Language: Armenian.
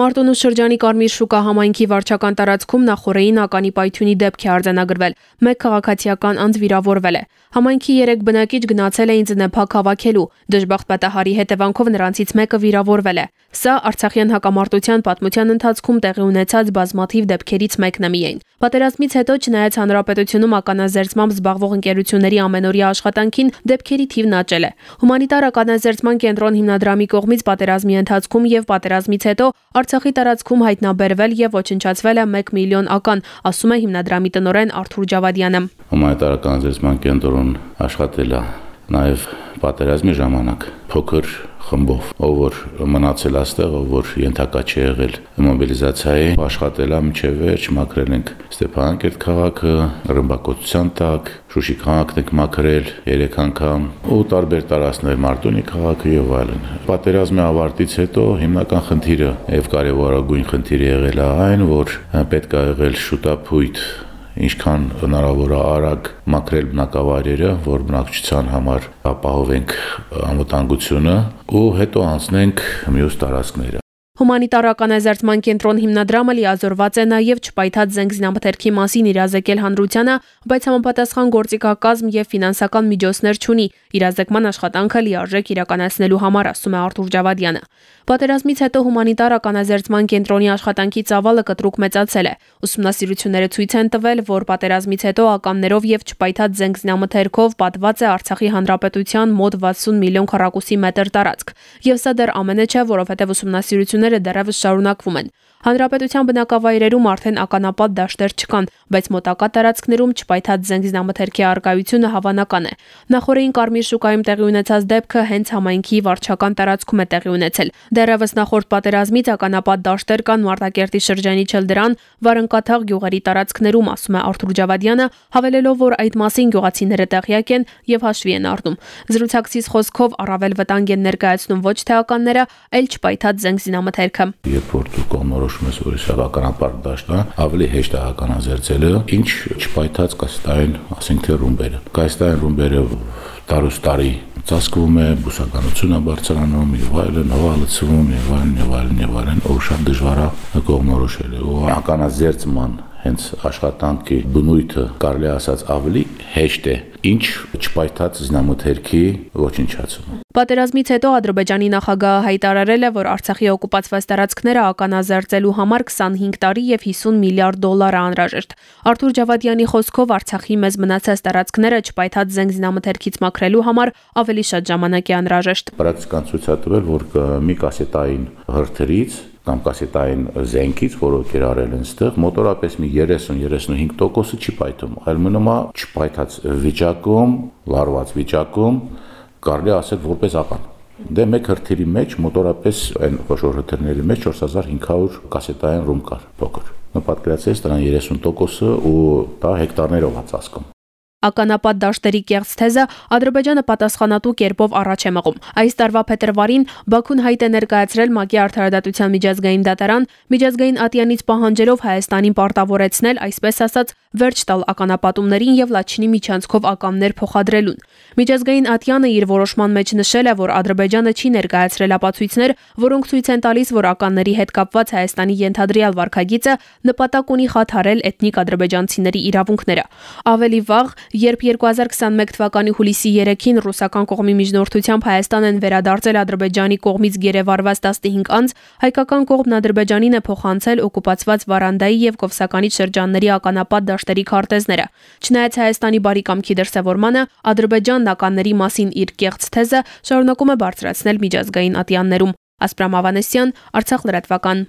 Մարտունու շրջանի Կարմիր շուկա համայնքի վարչական տարածքում նախորդին ականի պայթյունի դեպք է արձանագրվել։ Մեկ քաղաքացիական անձ վիրավորվել է։ Համայնքի 3 բնակիչ գնացել էին ձնեփակ հավաքելու։ Դժբախտ պատահարի հետևանքով նրանցից մեկը վիրավորվել է։ Սա Արցախյան հակամարտության պատմության ընթացքում տեղի ունեցած բազմաթիվ դեպքերից մեկն է միայն։ Պատերազմից հետո չնայած հանրապետությունում ականազերծմամբ զբաղվող ընկերությունների ամենօրյա աշխատանքին դեպքերի թիվն աճել է։ Հումանիտար ականազերծման կենտրոն հիմնադրամի կողմից պատերազմի ընթացքում եւ պատերազմից հետո Արցախի տարածքում հայտնաբերվել եւ ոչնչացվել է 1 միլիոն ական, ասում է հիմնադրամի տնօրեն Արթուր Ջավադյանը։ Հումանիտարական զերծման կենտրոն աշխատել է նաեւ պատերազմի ժամանակ փոքր խմբով, ով որ մնացել աստեղ, ով որ ենթակա չի եղել մոբիլիզացիայի, աշխատել է մինչև վերջ, մաքրել ենք Ստեփանակերտ քաղաքը, ռմբակոծության տակ, Շուշի քաղաքն ենք մաքրել 3 անգամ ու տարբեր տարածքներ Մարտունի քաղաքը եւ այլն։ Պատերազմի ավարտից հետո հիմնական խնդիրը եւ կարևորագույն խնդիրը եղել է այն, որ պետք է եղել շուտապույտ ինչքան հնարավոր է արագ մաքրել բնակավայրերը, որ բնակչության համար ապահովենք անվտանգությունը ու հետո անցնենք մյուս տարածքները։ Հումանիտարական ազերծման կենտրոն հիմնադրամը լիազորված է նաև չպայթած զենք զինամթերքի մասին իրազեկել հանրությանը, բայց համապատասխան գործիքակազմ եւ ֆինանսական միջոցներ չունի իրազեկման աշխատանքը լիարժեք իրականացնելու համար, ասում է Արթուր Ջավադյանը։ Պատերազմից հետո հումանիտար ականազերծման կենտրոնի աշխատանքի ծավալը կտրուկ մեծացել է։ Ուսումնասիրությունները ցույց են տվել, որ պատերազմից հետո ականներով եւ չպայթած զենք զինամթերքով պատված է Արցախի հանրապետության մոտ 60 միլիոն քառակուսի մետր տարածք։ Եվ սա դեռ ամենը չէ, որովհետեւ ուսումնասիրությունները դեռևս շարունակվում են։ Հանրապետության բնակավայրերում արդեն ականապատ դաշտեր չկան, բայց մոտակա տարածքներում չպայթած զենգզինամթերքի արկայությունը հավանական է։ Նախորդին Կարմիր շուկայում տեղի ունեցած դեպքը հենց համայնքի վարչական տարածքում է տեղի ունեցել։ Դեռևս նախորդ պատերազմից ականապատ դաշտեր կան Մարտակերտի շրջանի Չելդրան, Վարնկաթաղ գյուղերի տարածքներում, ասում է Արթուր Ջավադյանը, հավելելով, որ այդ մասին գյուղացիները տեղյակ են եւ հաշվի են առնում։ Զրուցակցից խոսքով առավել վտանգ են ներկայացնում ոչ թե ականները, այլ չպայթած զենգզինամթերքը։ Երբ որ դու կողմնորոշում ես, որ սա ականապարտ դաշտ է, ավելի հեշտ է ականազերծելը, ինչ չպայթած կաստային, ասենք թե ռումբերը։ Կաստային ռումբերը տարուս տարի ծածկվում է, բուսականությունը բարձրանում եւ այլն, հਵਾ լցվում եւ այլն եւ այլն եւ այլն, ով շատ դժվար է կողմնորոշել։ Ու ականազերծման հենց աշխատանքի բնույթը կարելի ասած ավելի հեշտ է ինչ չպայթած զինամթերքի ոչնչացումը։ Պատերազմից հետո Ադրբեջանի նախագահը հայտարարել է, որ Արցախի օկուպացված տարածքները ականազերծելու համար 25 տարի եւ 50 միլիարդ դոլար անհրաժեշտ։ Արթուր Ջավադյանի խոսքով Արցախի մեզ մնացած տարածքները չպայթած զենգզինամթերքից մաքրելու համար ավելի շատ ժամանակ է անհրաժեշտ։ Պրակտիկան ցույց է տվել, որ մի կասետային հրթրից կամ կասետային զենքից, որը կերարել են ստեղ, մոտորապես մի 30-35%-ը չի պայթում, այլ մնում է չպայթած վիճակում, լարված վիճակում, կարելի ասել որպես ական։ Դե մեկ հրթիռի մեջ մոտորապես այն խոշոր հրթիռների մեջ 4500 կասետային ռում կար, փոքր։ Նպատկրացես դրան 30%-ը ու դա հեկտարներով է ծածկում։ Ականապատ դաշտերի կեղծ թեզը Ադրբեջանը պատասխանատու կերպով առաջ է մղում։ Այս տարվա փետրվարին Բաքուն հայտ է ներկայացրել ՄԱԿ-ի արդարադատության միջազգային դատարան միջազգային ատյանից պահանջելով Հայաստանին պարտավորեցնել, այսպես ասած, վերջ տալ ականապատումներին եւ Լաչինի միջանցքով ականներ փոխադրելուն։ Միջազգային ատյանը իր որոշման մեջ նշել է, որ Ադրբեջանը չի ներկայացրել ապացույցներ, որոնք ցույց են տալիս, որ ականների հետ կապված Հայաստանի ենթադրյալ վարկագիծը նպատակ ունի խաթարել էթնիկ ադրբեջանցիների իրավունքները։ Ավելի վաղ Երբ 2021 թվականի հուլիսի 3-ին ռուսական կողմի միջնորդությամբ Հայաստան են վերադարձել Ադրբեջանի կողմից գերեվարված 15 անձ, հայկական կողմն Ադրբեջանին է փոխանցել օկուպացված Վարանդայի եւ Կովսականի շրջանների ականապատ դաշտերի քարտեզները։ Չնայած Հայաստանի բարի կամքի դրսևորմանը, Ադրբեջանն ականների մասին իր կեղծ թեզը շարունակում է բարձրացնել միջազգային ատյաններում։ Ասպրամ Ավանեսյան, Արցախ լրատվական։